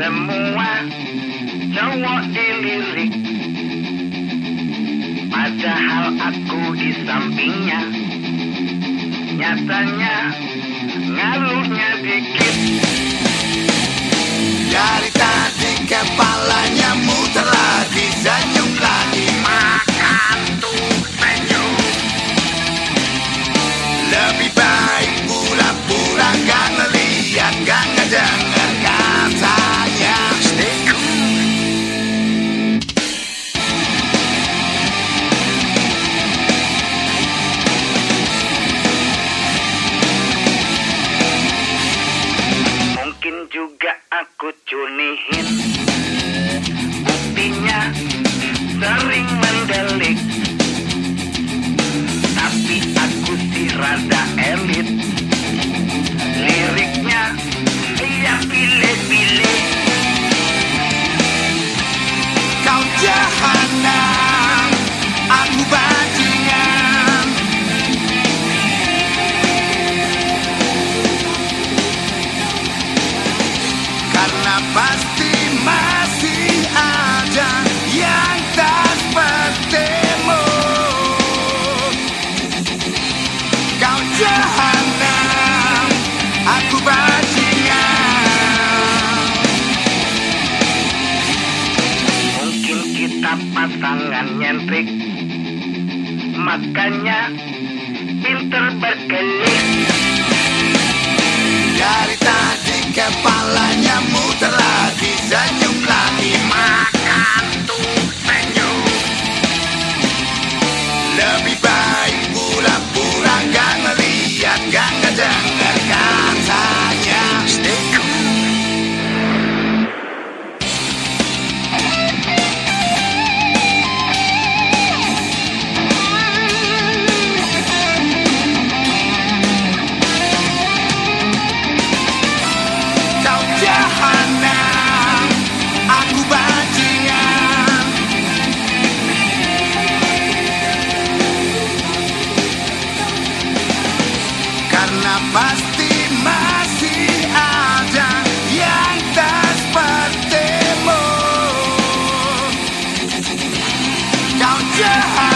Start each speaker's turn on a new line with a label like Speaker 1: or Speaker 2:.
Speaker 1: Semua cowok dilirik. Padahal aku di sampingnya. Nyatanya ngaruhnya dikit.
Speaker 2: Dari tadi kepalanya
Speaker 1: aku cunihin Buktinya sering mendelik. Tapi aku sih rada elit
Speaker 2: pasti masih ada yang tak sepertimu Kau jahat jahanam, aku bajingan.
Speaker 1: Mungkin kita pasangan nyentrik. Makanya pinter berkelit.
Speaker 2: Dari tadi kepalanya muter lagi dan pasti masih ada yang tak sepertimu Kau jahat.